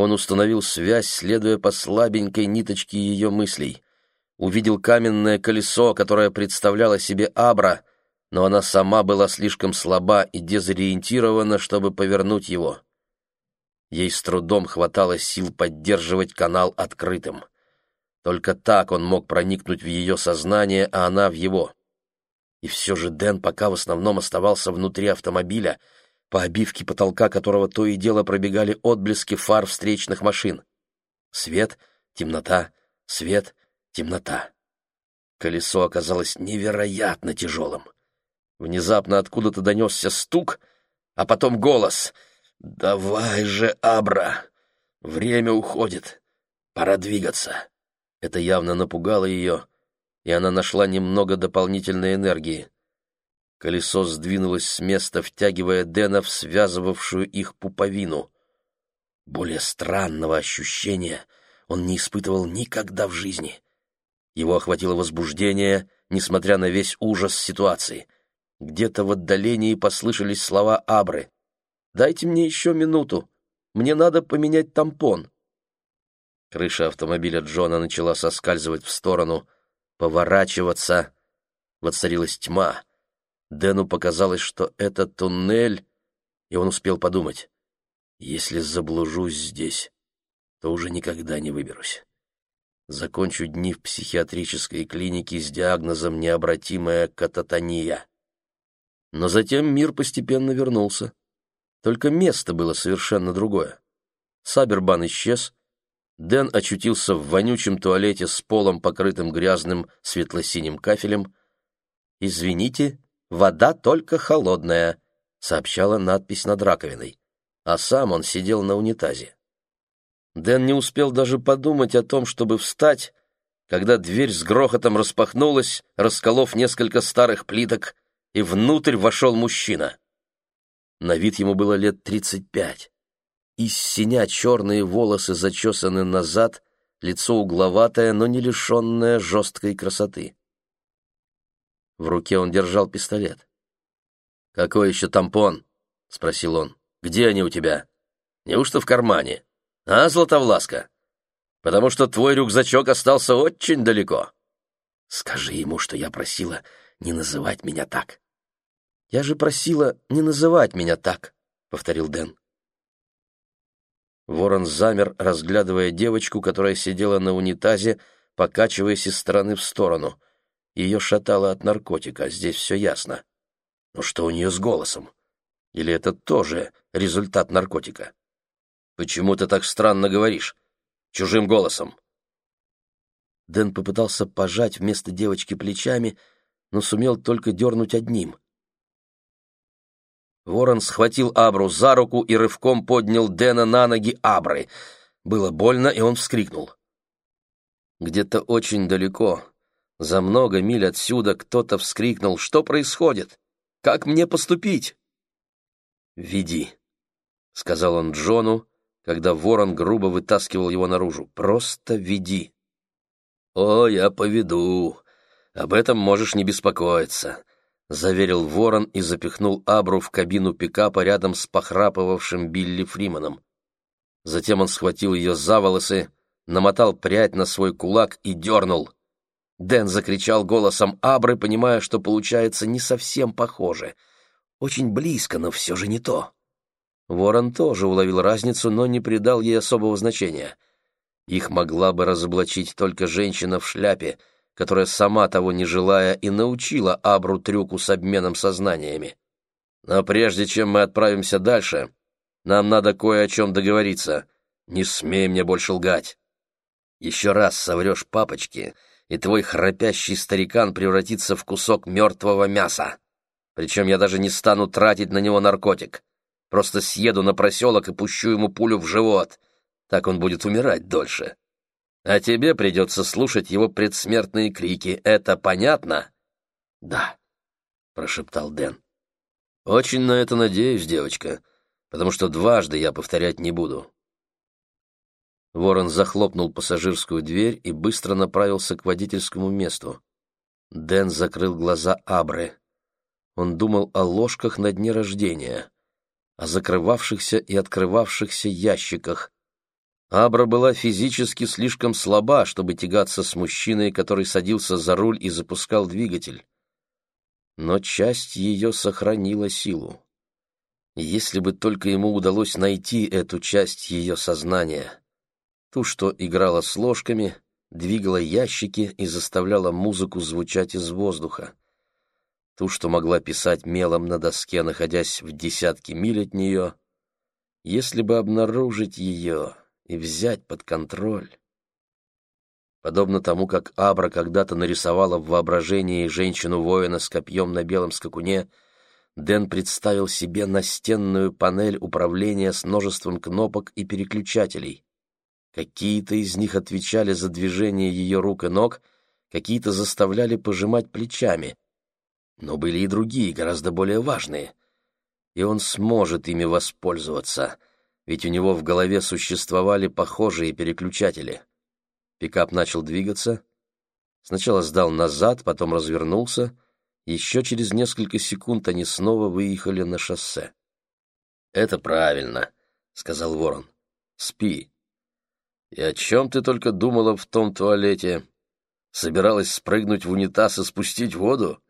Он установил связь, следуя по слабенькой ниточке ее мыслей. Увидел каменное колесо, которое представляло себе Абра, но она сама была слишком слаба и дезориентирована, чтобы повернуть его. Ей с трудом хватало сил поддерживать канал открытым. Только так он мог проникнуть в ее сознание, а она в его. И все же Дэн пока в основном оставался внутри автомобиля, по обивке потолка которого то и дело пробегали отблески фар встречных машин. Свет, темнота, свет, темнота. Колесо оказалось невероятно тяжелым. Внезапно откуда-то донесся стук, а потом голос. «Давай же, Абра! Время уходит. Пора двигаться». Это явно напугало ее, и она нашла немного дополнительной энергии. Колесо сдвинулось с места, втягивая Дэна в связывавшую их пуповину. Более странного ощущения он не испытывал никогда в жизни. Его охватило возбуждение, несмотря на весь ужас ситуации — где-то в отдалении послышались слова Абры. «Дайте мне еще минуту. Мне надо поменять тампон». Крыша автомобиля Джона начала соскальзывать в сторону, поворачиваться. Воцарилась тьма. Дэну показалось, что это туннель, и он успел подумать. «Если заблужусь здесь, то уже никогда не выберусь. Закончу дни в психиатрической клинике с диагнозом необратимая кататония». Но затем мир постепенно вернулся. Только место было совершенно другое. Сабербан исчез, Дэн очутился в вонючем туалете с полом, покрытым грязным светло-синим кафелем. «Извините, вода только холодная», — сообщала надпись над раковиной, а сам он сидел на унитазе. Дэн не успел даже подумать о том, чтобы встать, когда дверь с грохотом распахнулась, расколов несколько старых плиток, и внутрь вошел мужчина. На вид ему было лет тридцать пять. Из синя черные волосы зачесаны назад, лицо угловатое, но не лишенное жесткой красоты. В руке он держал пистолет. «Какой еще тампон?» — спросил он. «Где они у тебя? Неужто в кармане? А, Златовласка? Потому что твой рюкзачок остался очень далеко». «Скажи ему, что я просила не называть меня так». «Я же просила не называть меня так», — повторил Дэн. Ворон замер, разглядывая девочку, которая сидела на унитазе, покачиваясь из стороны в сторону. Ее шатало от наркотика, здесь все ясно. Но что у нее с голосом? Или это тоже результат наркотика? Почему ты так странно говоришь? Чужим голосом. Дэн попытался пожать вместо девочки плечами, но сумел только дернуть одним. Ворон схватил Абру за руку и рывком поднял Дэна на ноги Абры. Было больно, и он вскрикнул. Где-то очень далеко, за много миль отсюда, кто-то вскрикнул. «Что происходит? Как мне поступить?» «Веди», — сказал он Джону, когда ворон грубо вытаскивал его наружу. «Просто веди». «О, я поведу. Об этом можешь не беспокоиться», — заверил ворон и запихнул Абру в кабину пикапа рядом с похрапывавшим Билли Фриманом. Затем он схватил ее за волосы, намотал прядь на свой кулак и дернул. Дэн закричал голосом Абры, понимая, что получается не совсем похоже. Очень близко, но все же не то. Ворон тоже уловил разницу, но не придал ей особого значения. Их могла бы разоблачить только женщина в шляпе, которая, сама того не желая, и научила Абру трюку с обменом сознаниями. Но прежде чем мы отправимся дальше, нам надо кое о чем договориться. Не смей мне больше лгать. Еще раз соврешь папочке, и твой храпящий старикан превратится в кусок мертвого мяса. Причем я даже не стану тратить на него наркотик. Просто съеду на проселок и пущу ему пулю в живот. Так он будет умирать дольше. А тебе придется слушать его предсмертные крики. Это понятно?» «Да», — прошептал Дэн. «Очень на это надеюсь, девочка, потому что дважды я повторять не буду». Ворон захлопнул пассажирскую дверь и быстро направился к водительскому месту. Дэн закрыл глаза Абры. Он думал о ложках на дне рождения — о закрывавшихся и открывавшихся ящиках, Абра была физически слишком слаба, чтобы тягаться с мужчиной, который садился за руль и запускал двигатель. Но часть ее сохранила силу. Если бы только ему удалось найти эту часть ее сознания, ту, что играла с ложками, двигала ящики и заставляла музыку звучать из воздуха, ту, что могла писать мелом на доске, находясь в десятке миль от нее, если бы обнаружить ее и взять под контроль. Подобно тому, как Абра когда-то нарисовала в воображении женщину-воина с копьем на белом скакуне, Дэн представил себе настенную панель управления с множеством кнопок и переключателей. Какие-то из них отвечали за движение ее рук и ног, какие-то заставляли пожимать плечами. Но были и другие, гораздо более важные. И он сможет ими воспользоваться — ведь у него в голове существовали похожие переключатели. Пикап начал двигаться. Сначала сдал назад, потом развернулся. Еще через несколько секунд они снова выехали на шоссе. «Это правильно», — сказал Ворон. «Спи. И о чем ты только думала в том туалете? Собиралась спрыгнуть в унитаз и спустить воду?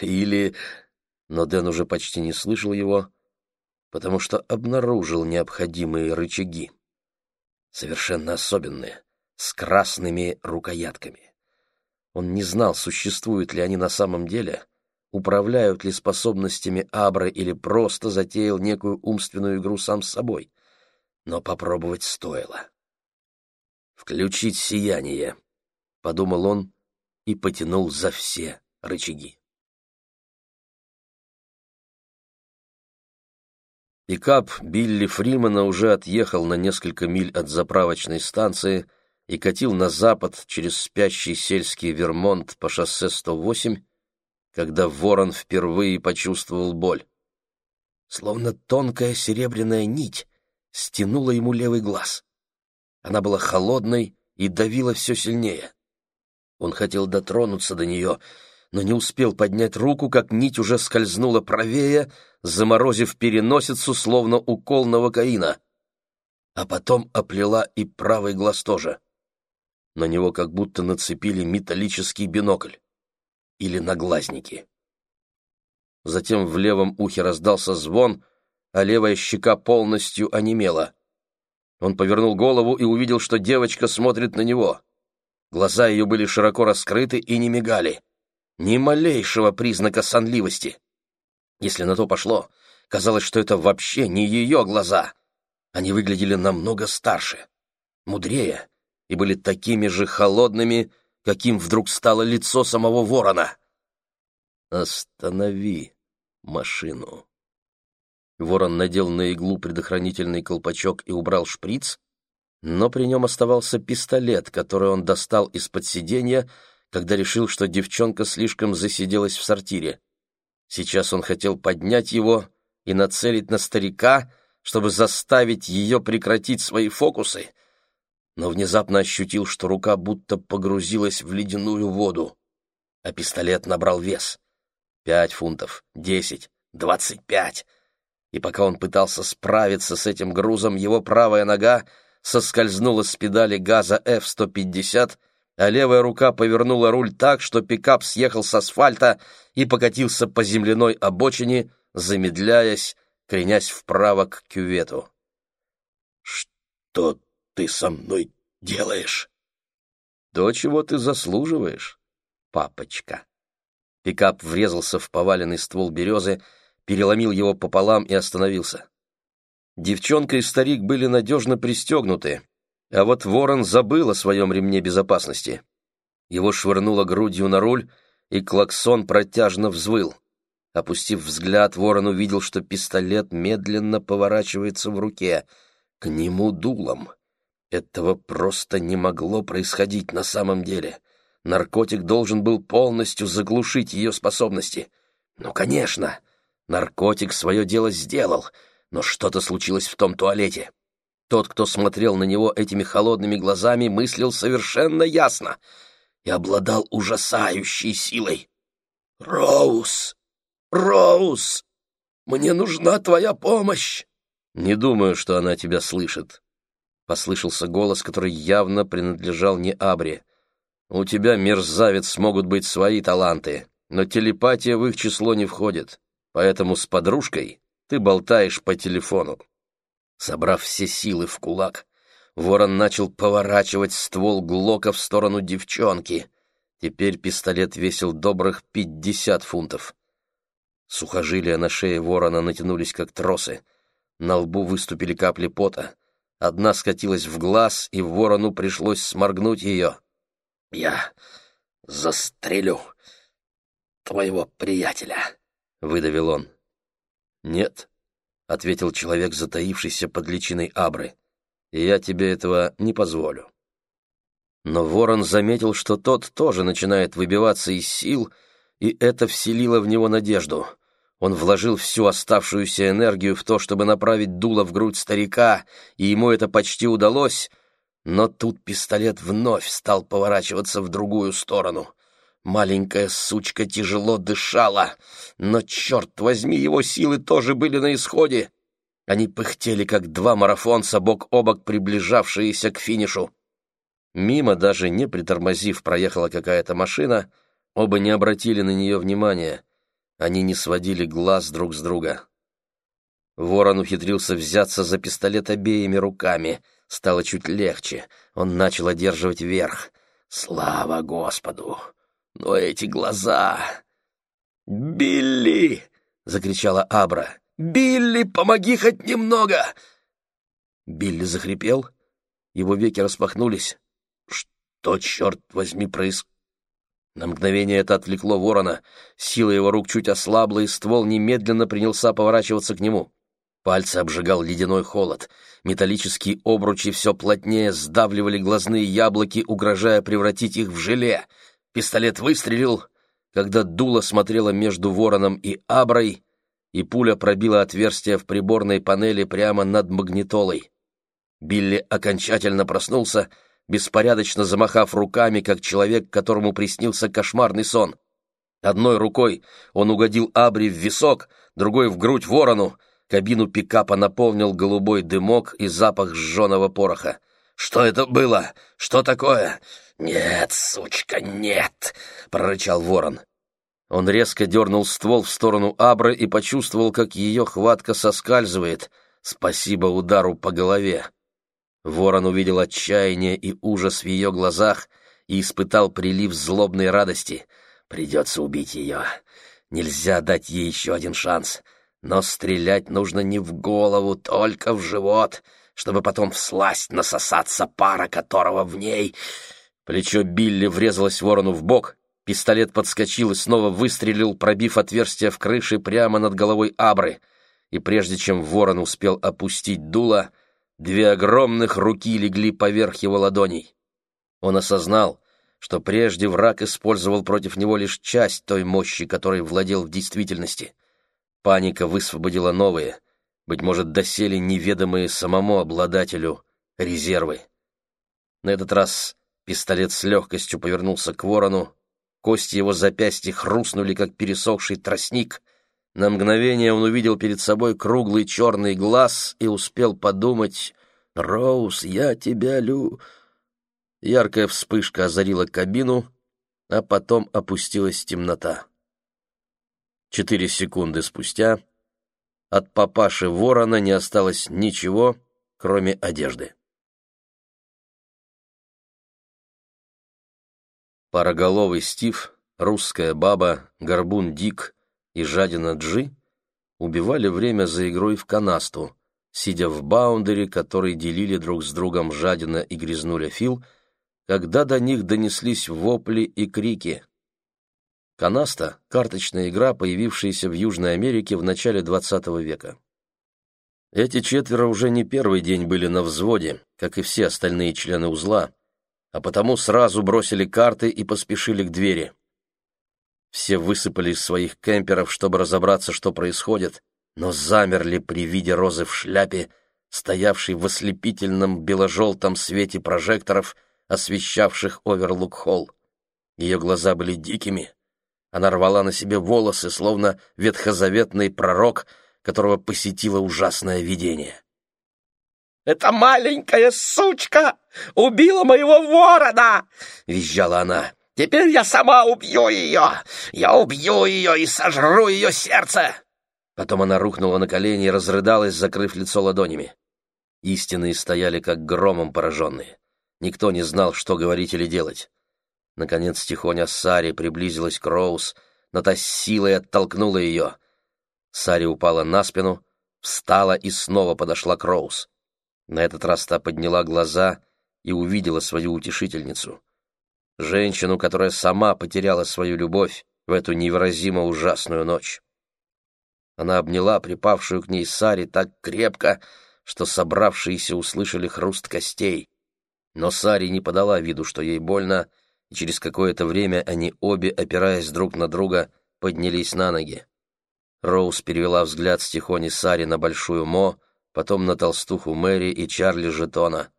Или...» Но Дэн уже почти не слышал его потому что обнаружил необходимые рычаги. Совершенно особенные, с красными рукоятками. Он не знал, существуют ли они на самом деле, управляют ли способностями Абры или просто затеял некую умственную игру сам с собой. Но попробовать стоило. «Включить сияние», — подумал он и потянул за все рычаги. Пикап Билли Фримана уже отъехал на несколько миль от заправочной станции и катил на запад через спящий сельский Вермонт по шоссе 108, когда ворон впервые почувствовал боль. Словно тонкая серебряная нить стянула ему левый глаз. Она была холодной и давила все сильнее. Он хотел дотронуться до нее, но не успел поднять руку, как нить уже скользнула правее, заморозив переносицу, словно укол новокаина. А потом оплела и правый глаз тоже. На него как будто нацепили металлический бинокль. Или наглазники. Затем в левом ухе раздался звон, а левая щека полностью онемела. Он повернул голову и увидел, что девочка смотрит на него. Глаза ее были широко раскрыты и не мигали. Ни малейшего признака сонливости. Если на то пошло, казалось, что это вообще не ее глаза. Они выглядели намного старше, мудрее и были такими же холодными, каким вдруг стало лицо самого ворона. «Останови машину». Ворон надел на иглу предохранительный колпачок и убрал шприц, но при нем оставался пистолет, который он достал из-под сиденья, когда решил, что девчонка слишком засиделась в сортире. Сейчас он хотел поднять его и нацелить на старика, чтобы заставить ее прекратить свои фокусы, но внезапно ощутил, что рука будто погрузилась в ледяную воду, а пистолет набрал вес. Пять фунтов, десять, двадцать пять. И пока он пытался справиться с этим грузом, его правая нога соскользнула с педали газа F-150 а левая рука повернула руль так, что пикап съехал с асфальта и покатился по земляной обочине, замедляясь, кренясь вправо к кювету. «Что ты со мной делаешь?» «То, чего ты заслуживаешь, папочка». Пикап врезался в поваленный ствол березы, переломил его пополам и остановился. Девчонка и старик были надежно пристегнуты, а вот ворон забыл о своем ремне безопасности. Его швырнуло грудью на руль, и клаксон протяжно взвыл. Опустив взгляд, ворон увидел, что пистолет медленно поворачивается в руке, к нему дулом. Этого просто не могло происходить на самом деле. Наркотик должен был полностью заглушить ее способности. Ну, конечно, наркотик свое дело сделал, но что-то случилось в том туалете. Тот, кто смотрел на него этими холодными глазами, мыслил совершенно ясно и обладал ужасающей силой. «Роуз! Роуз! Мне нужна твоя помощь!» «Не думаю, что она тебя слышит». — послышался голос, который явно принадлежал не Абре. «У тебя, мерзавец, могут быть свои таланты, но телепатия в их число не входит, поэтому с подружкой ты болтаешь по телефону». Собрав все силы в кулак, ворон начал поворачивать ствол Глока в сторону девчонки. Теперь пистолет весил добрых пятьдесят фунтов. Сухожилия на шее ворона натянулись, как тросы. На лбу выступили капли пота. Одна скатилась в глаз, и ворону пришлось сморгнуть ее. «Я застрелю твоего приятеля», — выдавил он. «Нет», — ответил человек, затаившийся под личиной Абры. «Я тебе этого не позволю». Но ворон заметил, что тот тоже начинает выбиваться из сил, и это вселило в него надежду — он вложил всю оставшуюся энергию в то, чтобы направить дуло в грудь старика, и ему это почти удалось, но тут пистолет вновь стал поворачиваться в другую сторону. Маленькая сучка тяжело дышала, но, черт возьми, его силы тоже были на исходе. Они пыхтели, как два марафонца, бок о бок приближавшиеся к финишу. Мимо, даже не притормозив, проехала какая-то машина, оба не обратили на нее внимания — они не сводили глаз друг с друга. Ворон ухитрился взяться за пистолет обеими руками. Стало чуть легче. Он начал одерживать верх. Слава Господу! Но эти глаза... «Билли!» — закричала Абра. «Билли, помоги хоть немного!» Билли захрипел. Его веки распахнулись. «Что, черт возьми, происходит?» На мгновение это отвлекло ворона. Сила его рук чуть ослабла, и ствол немедленно принялся поворачиваться к нему. Пальцы обжигал ледяной холод. Металлические обручи все плотнее сдавливали глазные яблоки, угрожая превратить их в желе. Пистолет выстрелил, когда дуло смотрело между вороном и аброй, и пуля пробила отверстие в приборной панели прямо над магнитолой. Билли окончательно проснулся — беспорядочно замахав руками, как человек, которому приснился кошмарный сон. Одной рукой он угодил Абри в висок, другой — в грудь ворону. Кабину пикапа наполнил голубой дымок и запах сжженного пороха. «Что это было? Что такое?» «Нет, сучка, нет!» — прорычал ворон. Он резко дернул ствол в сторону Абры и почувствовал, как ее хватка соскальзывает. Спасибо удару по голове. Ворон увидел отчаяние и ужас в ее глазах и испытал прилив злобной радости. Придется убить ее. Нельзя дать ей еще один шанс. Но стрелять нужно не в голову, только в живот, чтобы потом всласть насосаться пара, которого в ней... Плечо Билли врезалось ворону в бок, пистолет подскочил и снова выстрелил, пробив отверстие в крыше прямо над головой Абры. И прежде чем ворон успел опустить дуло, Две огромных руки легли поверх его ладоней. Он осознал, что прежде враг использовал против него лишь часть той мощи, которой владел в действительности. Паника высвободила новые, быть может, доселе неведомые самому обладателю, резервы. На этот раз пистолет с легкостью повернулся к ворону, кости его запястья хрустнули, как пересохший тростник, на мгновение он увидел перед собой круглый черный глаз и успел подумать «Роуз, я тебя лю...» Яркая вспышка озарила кабину, а потом опустилась темнота. Четыре секунды спустя от папаши ворона не осталось ничего, кроме одежды. Пароголовый Стив, русская баба, горбун Дик — и жадина Джи убивали время за игрой в канасту, сидя в баундере, который делили друг с другом жадина и грязнуля Фил, когда до них донеслись вопли и крики. Канаста — карточная игра, появившаяся в Южной Америке в начале XX века. Эти четверо уже не первый день были на взводе, как и все остальные члены узла, а потому сразу бросили карты и поспешили к двери. Все высыпали из своих кемперов, чтобы разобраться, что происходит, но замерли при виде розы в шляпе, стоявшей в ослепительном бело-желтом свете прожекторов, освещавших Оверлук-холл. Ее глаза были дикими. Она рвала на себе волосы, словно ветхозаветный пророк, которого посетило ужасное видение. Эта маленькая сучка убила моего ворона!» — визжала она. «Теперь я сама убью ее! Я убью ее и сожру ее сердце!» Потом она рухнула на колени и разрыдалась, закрыв лицо ладонями. Истинные стояли как громом пораженные. Никто не знал, что говорить или делать. Наконец тихоня Сари приблизилась к Роуз, но та силой оттолкнула ее. Сари упала на спину, встала и снова подошла к Роуз. На этот раз та подняла глаза и увидела свою утешительницу. Женщину, которая сама потеряла свою любовь в эту невыразимо ужасную ночь. Она обняла припавшую к ней Сари так крепко, что собравшиеся услышали хруст костей. Но Сари не подала виду, что ей больно, и через какое-то время они обе, опираясь друг на друга, поднялись на ноги. Роуз перевела взгляд с Тихони Сари на Большую Мо, потом на толстуху Мэри и Чарли Жетона.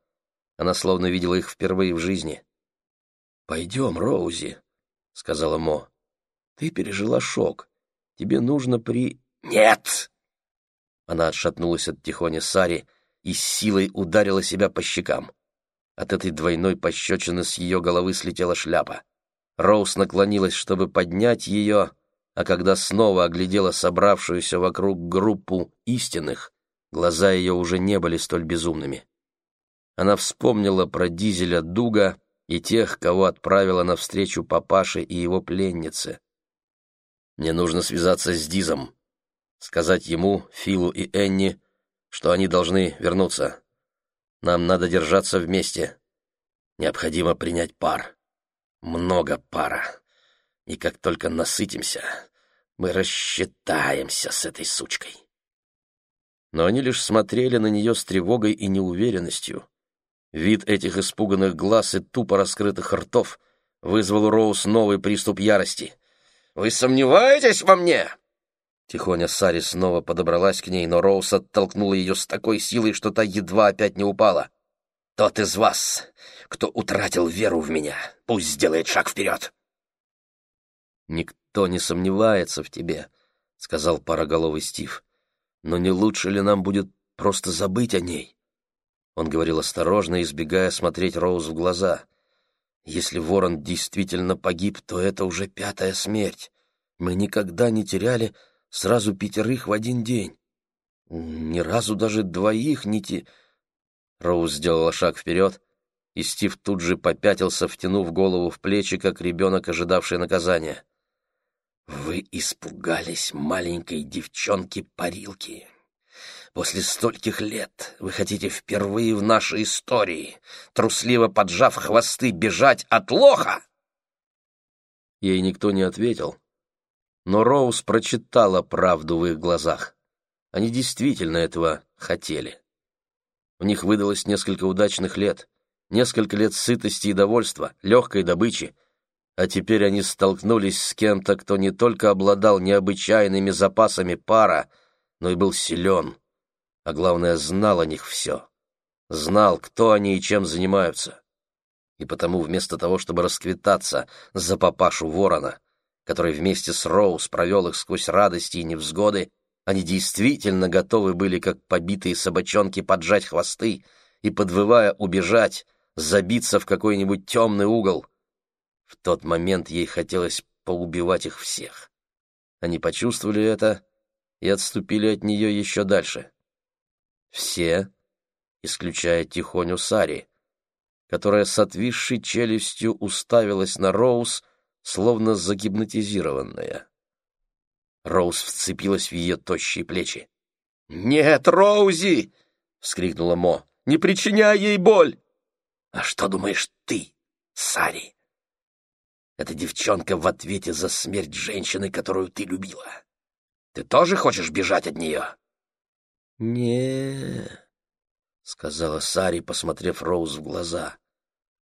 Она словно видела их впервые в жизни. «Пойдем, Роузи», — сказала Мо. «Ты пережила шок. Тебе нужно при...» «Нет!» Она отшатнулась от Тихони Сари и силой ударила себя по щекам. От этой двойной пощечины с ее головы слетела шляпа. Роуз наклонилась, чтобы поднять ее, а когда снова оглядела собравшуюся вокруг группу истинных, глаза ее уже не были столь безумными. Она вспомнила про Дизеля Дуга и тех, кого отправила навстречу папаше и его пленнице. «Мне нужно связаться с Дизом», сказать ему, Филу и Энни, что они должны вернуться. Нам надо держаться вместе. Необходимо принять пар. Много пара. И как только насытимся, мы рассчитаемся с этой сучкой. Но они лишь смотрели на нее с тревогой и неуверенностью. Вид этих испуганных глаз и тупо раскрытых ртов вызвал у Роуз новый приступ ярости. «Вы сомневаетесь во мне?» Тихоня Сари снова подобралась к ней, но Роуз оттолкнула ее с такой силой, что та едва опять не упала. «Тот из вас, кто утратил веру в меня, пусть сделает шаг вперед!» «Никто не сомневается в тебе», — сказал пароголовый Стив. «Но не лучше ли нам будет просто забыть о ней?» Он говорил осторожно, избегая смотреть Роуз в глаза. «Если ворон действительно погиб, то это уже пятая смерть. Мы никогда не теряли Сразу пятерых в один день. Ни разу даже двоих не те... Роуз сделала шаг вперед, и Стив тут же попятился, втянув голову в плечи, как ребенок, ожидавший наказания. «Вы испугались маленькой девчонки-парилки. После стольких лет вы хотите впервые в нашей истории, трусливо поджав хвосты, бежать от лоха?» Ей никто не ответил, но Роуз прочитала правду в их глазах. Они действительно этого хотели. У них выдалось несколько удачных лет, несколько лет сытости и довольства, легкой добычи, а теперь они столкнулись с кем-то, кто не только обладал необычайными запасами пара, но и был силен, а главное, знал о них все. Знал, кто они и чем занимаются. И потому вместо того, чтобы расквитаться за папашу ворона, который вместе с Роуз провел их сквозь радости и невзгоды, они действительно готовы были, как побитые собачонки, поджать хвосты и, подвывая, убежать, забиться в какой-нибудь темный угол. В тот момент ей хотелось поубивать их всех. Они почувствовали это и отступили от нее еще дальше. Все, исключая Тихоню Сари, которая с отвисшей челюстью уставилась на Роуз, словно загипнотизированная. Роуз вцепилась в ее тощие плечи. «Нет, Роузи!» — вскрикнула Мо. «Не причиняй ей боль!» «А что думаешь ты, Сари? Эта девчонка в ответе за смерть женщины, которую ты любила. Ты тоже хочешь бежать от нее?» не сказала Сари, посмотрев Роуз в глаза.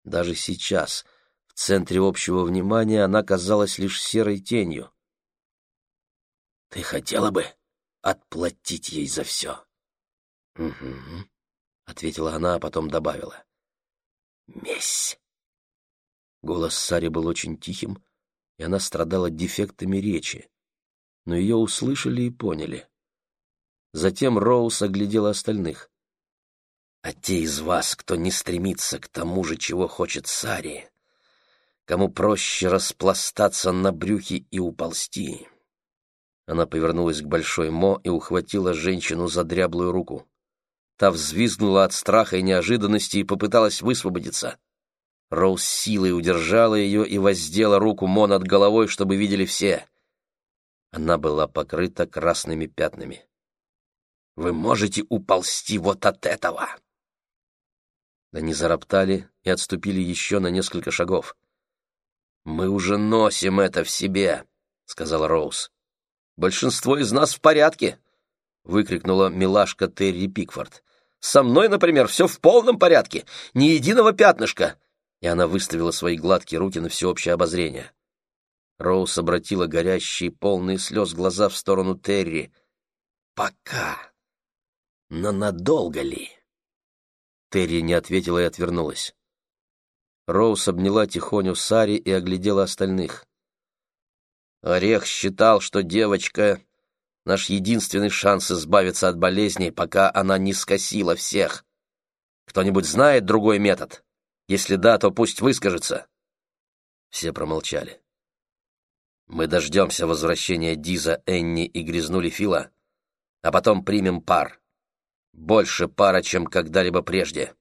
Даже сейчас, в центре общего внимания она казалась лишь серой тенью. «Ты хотела бы отплатить ей за все?» «Угу», — ответила она, а потом добавила. «Месть». Голос Сари был очень тихим, и она страдала дефектами речи, но ее услышали и поняли. Затем Роуз оглядела остальных. А те из вас, кто не стремится к тому же, чего хочет Сари, кому проще распластаться на брюхе и уползти. Она повернулась к Большой Мо и ухватила женщину за дряблую руку. Та взвизгнула от страха и неожиданности и попыталась высвободиться. Роуз силой удержала ее и воздела руку Мо над головой, чтобы видели все. Она была покрыта красными пятнами. «Вы можете уползти вот от этого!» Они зароптали и отступили еще на несколько шагов. «Мы уже носим это в себе», — сказала Роуз. «Большинство из нас в порядке», — выкрикнула милашка Терри Пикфорд. «Со мной, например, все в полном порядке, ни единого пятнышка!» И она выставила свои гладкие руки на всеобщее обозрение. Роуз обратила горящие, полные слез глаза в сторону Терри. «Пока. Но надолго ли?» Терри не ответила и отвернулась. Роуз обняла тихоню Сари и оглядела остальных. Орех считал, что девочка — наш единственный шанс избавиться от болезни, пока она не скосила всех. Кто-нибудь знает другой метод? Если да, то пусть выскажется. Все промолчали. Мы дождемся возвращения Диза, Энни и грязнули Фила, а потом примем пар. Больше пара, чем когда-либо прежде.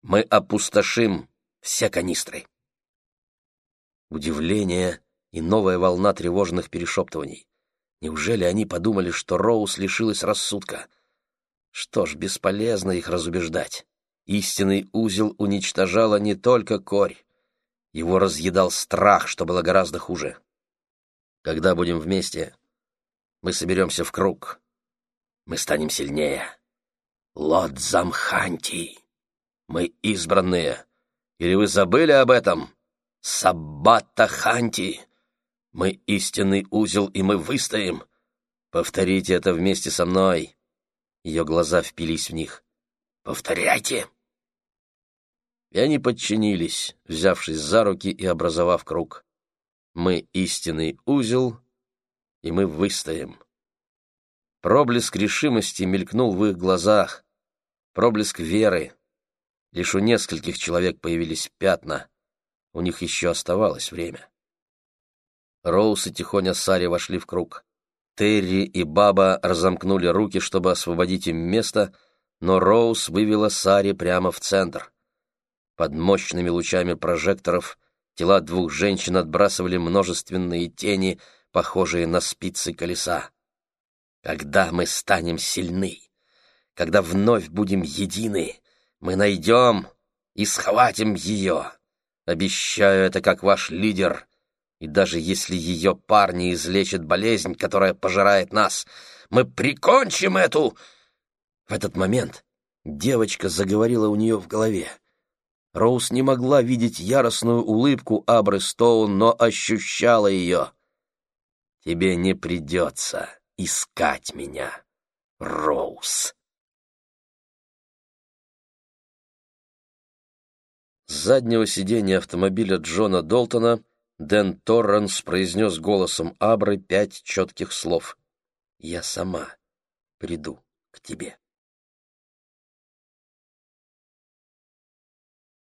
Мы опустошим все канистры. Удивление и новая волна тревожных перешептываний. Неужели они подумали, что Роуз лишилась рассудка? Что ж, бесполезно их разубеждать. Истинный узел уничтожала не только корь. Его разъедал страх, что было гораздо хуже. Когда будем вместе, мы соберемся в круг. Мы станем сильнее. Лот Замханти. Мы избранные. Или вы забыли об этом? Саббата Ханти. Мы истинный узел, и мы выстоим. Повторите это вместе со мной. Ее глаза впились в них. Повторяйте. И они подчинились, взявшись за руки и образовав круг. Мы истинный узел, и мы выстоим. Проблеск решимости мелькнул в их глазах проблеск веры. Лишь у нескольких человек появились пятна. У них еще оставалось время. Роуз и Тихоня Сари вошли в круг. Терри и Баба разомкнули руки, чтобы освободить им место, но Роуз вывела Сари прямо в центр. Под мощными лучами прожекторов тела двух женщин отбрасывали множественные тени, похожие на спицы колеса. «Когда мы станем сильны?» когда вновь будем едины, мы найдем и схватим ее. Обещаю это как ваш лидер. И даже если ее парни излечат болезнь, которая пожирает нас, мы прикончим эту...» В этот момент девочка заговорила у нее в голове. Роуз не могла видеть яростную улыбку Абры Стоун, но ощущала ее. «Тебе не придется искать меня, Роуз». С заднего сиденья автомобиля Джона Долтона Дэн Торренс произнес голосом Абры пять четких слов. «Я сама приду к тебе».